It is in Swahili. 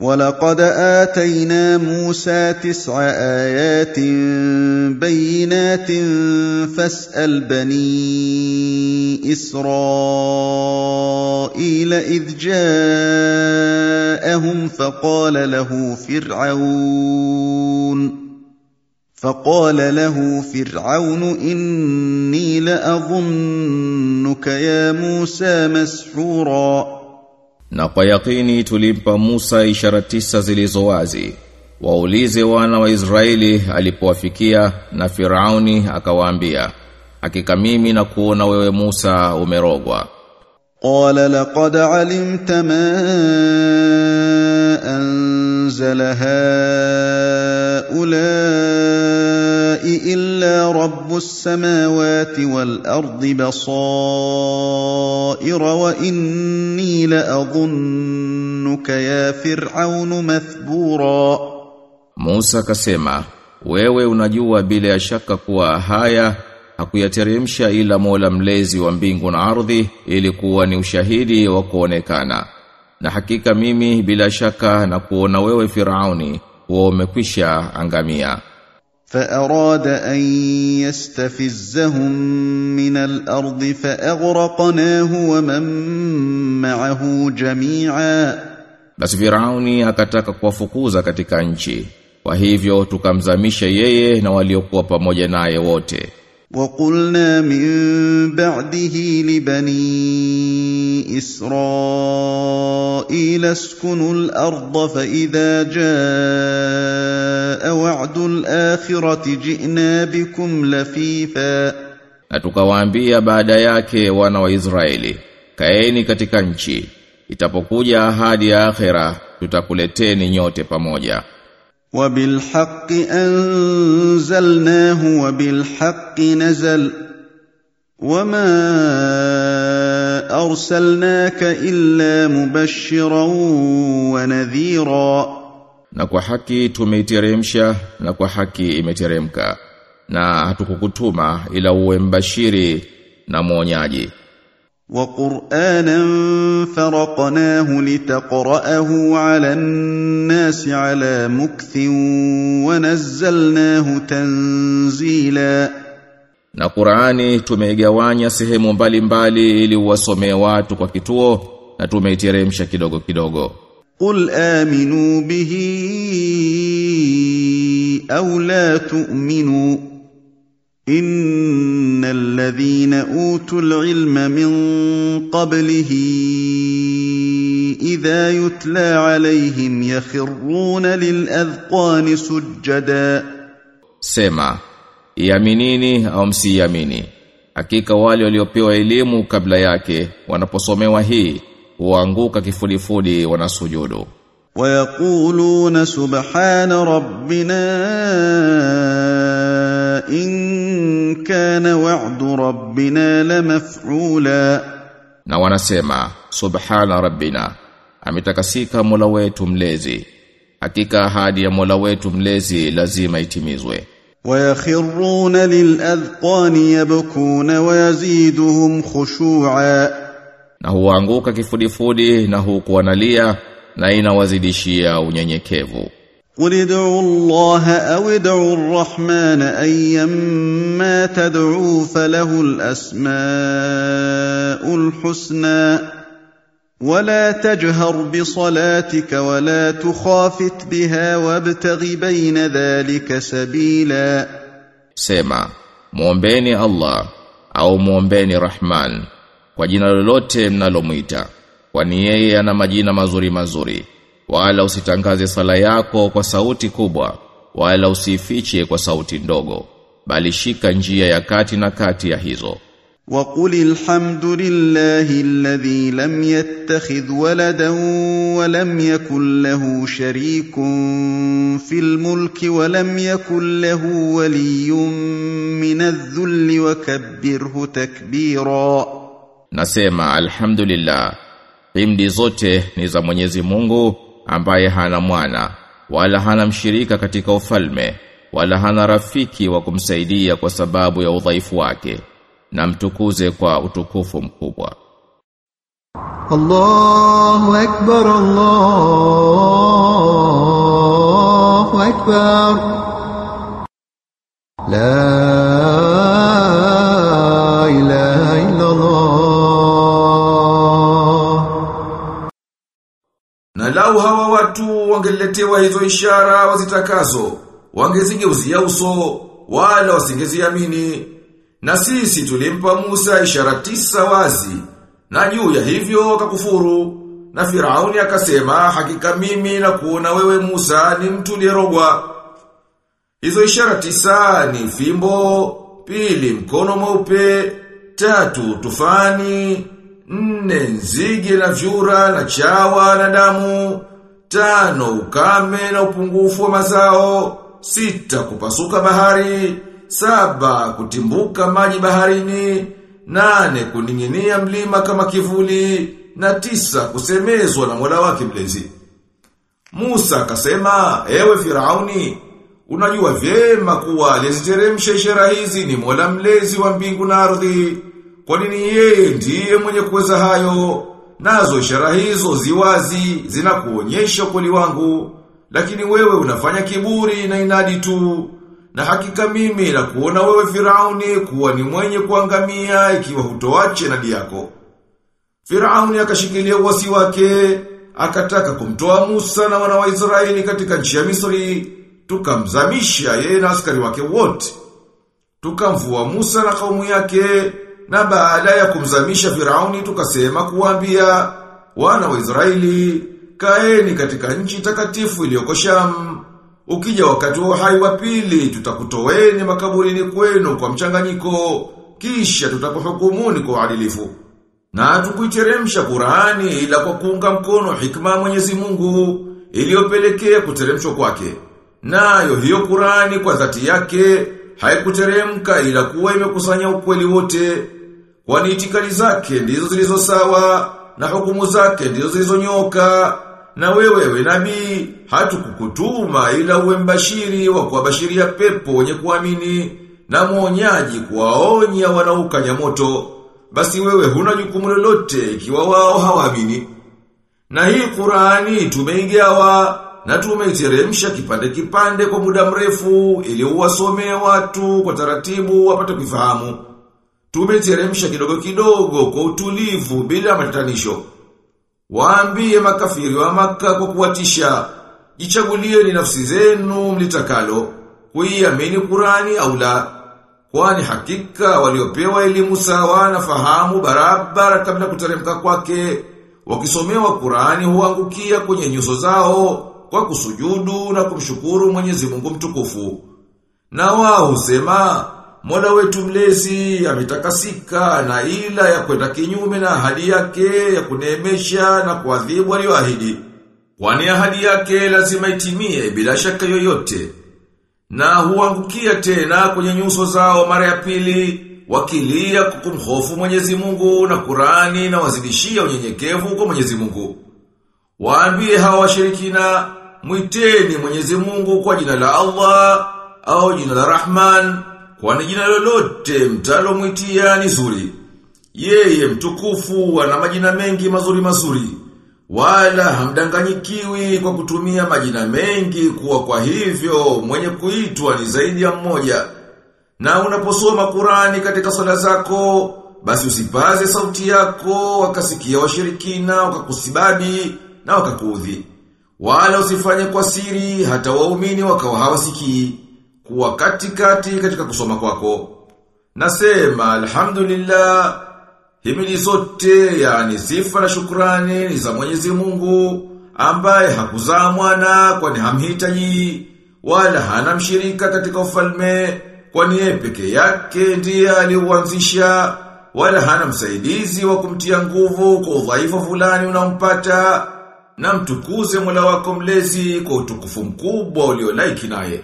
ولقد اتينا موسى تسع ايات بينات فاسال بني اسرائيل اذ جاءهم فقال له فرعون فقال له فرعون اني لاظنك يا موسى مسحورا Na kwa yakini tulimpa Musa ishara tisa zilizo wazi. Waulize wana wa Israeli alipowafikia na Firauni akawaambia, hakika mimi na kuona wewe Musa umerogwa. Qala laqad alimta ma an انزل هؤلاء الا رب السماوات والارض بصائر واني لاظنك يا فرعون مثبورا Musa akasema, wewe unajua bila ya shaka kuwa haya hakuyateremsha ila Mola mlezi wa mbingu na ardhi ili kuwa ni ushahidi wa kuonekana. na hakika mimi bila shaka na kuona wewe Firauni huwa umekwisha angamia. Faarada an yastafizzahum min al-ard faagraqnahu wa man ma'ahu jami'a, basi Firauni akataka kuwafukuza katika nchi, kwa hivyo tukamzamisha yeye na waliokuwa pamoja naye wote. وقلنا من بعده لبني اسرائيل اسكنوا الارض فاذا جاء وعد الاخره جئنا بكم لفيفا Na tukawaambia baada yake wana wa Israeli, kaeni katika nchi. Itapokuja ahadi ya akhera, tutakuleteni nyote pamoja. وبالحق انزلناه وبالحق نزل وما ارسلناك الا مبشرا ونذيرا Na kwa haki tumeiteremsha na kwa haki imeteremka. Na hatukukutuma ila uwe mbashiri na mwonyaji. وقرانا فرقناه لتقراه على الناس على مكث ونزلناه تنزيلا Na Qur'ani tumeigawanya sehemu mbalimbali ili uwasomee watu kwa kituo na tumeiteremsha kidogo kidogo. قل امنوا به او لا تؤمنوا ان الذين اوتوا العلم من قبله اذا يتلى عليهم يخرون للاذقان سجدا Sema, iaminini au msiamini. Hakika wale waliopewa elimu kabla yake wanaposomewa hii huanguka kifudifudi wanasujudu. ويقولون سبحان ربنا ان كان وعد ربنا لمفعولا Na wanasema, Subhana Rabbina, ametakasika Mola wetu mlezi. Hakika ahadi ya Mola wetu mlezi lazima itimizwe. ويخرون للاذقان يبكون ويزيدهم خشوعا Na huanguka kifudifudi na huku wanalia na inawazidishia unyenyekevu. قل ادعوا الله أو ادعوا الرحمن ايما تدعوا فله الاسماء الحسنى ولا تجهر بصلاتك ولا تخافت بها وابتغ بين ذلك سبيلا Sema, muombeni Allah au muombeni Rahman kwa jina lolote mnalomwita, kwani yeye ana mazuri mazuri. Wala usitangaze sala yako kwa sauti kubwa, wala usifiche kwa sauti ndogo, bali shika njia ya kati na kati ya hizo. وقل الحمد لله الذي لم يتخذ ولدا ولم يكن له شريك في الملك ولم يكن له ولي من الذل وكبره تكبيرا Nasema alhamdulillah, himdi zote ni za Mwenyezi Mungu ambaye hana mwana wala hana mshirika katika ufalme wala hana rafiki wa kumsaidia kwa sababu ya udhaifu wake. Na mtukuze kwa utukufu mkubwa. Allahu akbar Allahu akbar. La hizo ishara wazitakazo, wangezigeuzia uso, wala wasingeziamini. Na sisi tulimpa Musa ishara tisa wazi, na juu ya hivyo wakakufuru. Na Firauni akasema, hakika mimi na kuona wewe Musa ni mtu lirogwa. Hizo ishara tisa ni fimbo, pili mkono mweupe, tatu tufani, nne nzige na vyura na chawa na damu, tano ukame na upungufu wa mazao, sita kupasuka bahari, saba kutimbuka maji baharini, nane kuning'inia mlima kama kivuli, na tisa kusemezwa na Mola wake mlezi. Musa akasema, ewe Firauni, unajua vyema kuwa aliyeziteremsha ishara hizi ni Mola mlezi wa mbingu na ardhi. Kwa nini yeye ndiye mwenye kuweza hayo? Nazo ishara hizo ziwazi zinakuonyesha ukweli wangu, lakini wewe unafanya kiburi na inadi tu. Na hakika mimi na kuona wewe Firauni kuwa ni mwenye kuangamia ikiwa hutoache nadi yako. Firauni akashikilia uasi wake, akataka kumtoa Musa na wana wa Israeli katika nchi ya Misri, tukamzamisha yeye na askari wake wote. Tukamvua Musa na kaumu yake, na baada ya kumzamisha Firauni tukasema kuambia wana wa Israeli, kaeni katika nchi takatifu iliyoko Sham. Ukija wakati wa hai wa pili, tutakutoweni makaburini kwenu kwa mchanganyiko, kisha tutakuhukumuni kwa uadilifu. Na tukuiteremsha Qur'ani ila kwa kuunga mkono hikma ya Mwenyezi Mungu iliyopelekea kuteremshwa kwake. Nayo hiyo Qur'ani kwa dhati yake haikuteremka ila kuwa imekusanya ukweli wote. Kwani itikali zake ndizo zilizo sawa na hukumu zake ndizo zilizonyoka. Na wewe we nabii hatukukutuma ila uwe mbashiri wa kuwabashiria pepo wenye kuamini na mwonyaji kuwaonya wanaukanya moto. Basi wewe huna jukumu lolote ikiwa wao hawaamini. Na hii Qur'ani tumeigawa na tumeiteremsha kipande kipande kwa muda mrefu ili uwasomee watu kwa taratibu wapate kufahamu. Tumeiteremsha kidogo kidogo kwa utulivu bila matatanisho. Waambie makafiri wa maka kwa kuwatisha, jichagulie ni nafsi zenu mlitakalo, kuiamini Kurani au la. Kwani hakika waliopewa elimu sawa na fahamu barabara kabla kuteremka kwake, wakisomewa Kurani huangukia kwenye nyuso zao kwa kusujudu na kumshukuru Mwenyezi Mungu mtukufu. Na wao husema, Mola wetu mlezi ametakasika na ila ya kwenda kinyume na ahadi yake ya kuneemesha na kuadhibu aliyoahidi. Kwani ahadi yake lazima itimie bila shaka yoyote. Na huangukia tena kwenye nyuso zao mara ya pili, wakilia kukumhofu Mwenyezi Mungu na Kurani na wazidishia unyenyekevu kwa Mwenyezi Mungu. Waambie hawa washirikina, mwiteni Mwenyezi Mungu kwa jina la Allah au jina la Rahman, kwani jina lolote mtalo mwitia ni zuri. Yeye mtukufu ana majina mengi mazuri mazuri. Wala hamdanganyikiwi kwa kutumia majina mengi kuwa kwa hivyo mwenye kuitwa ni zaidi ya mmoja. Na unaposoma Kurani katika sala zako, basi usipaze sauti yako wakasikia washirikina wakakusibadi na wakakuudhi. Wala usifanye kwa siri hata waumini wakawa hawasikii kuwa katikati katika kusoma kwako. Nasema alhamdulillah himili zote yani sifa na shukrani ni za Mwenyezi Mungu ambaye hakuzaa mwana kwani hamhitaji wala hana mshirika katika ufalme kwani yeye peke yake ndiye aliuanzisha wala hana msaidizi wa kumtia nguvu kwa udhaifu fulani unaompata na mtukuze Mola wako mlezi kwa utukufu mkubwa uliolaiki naye.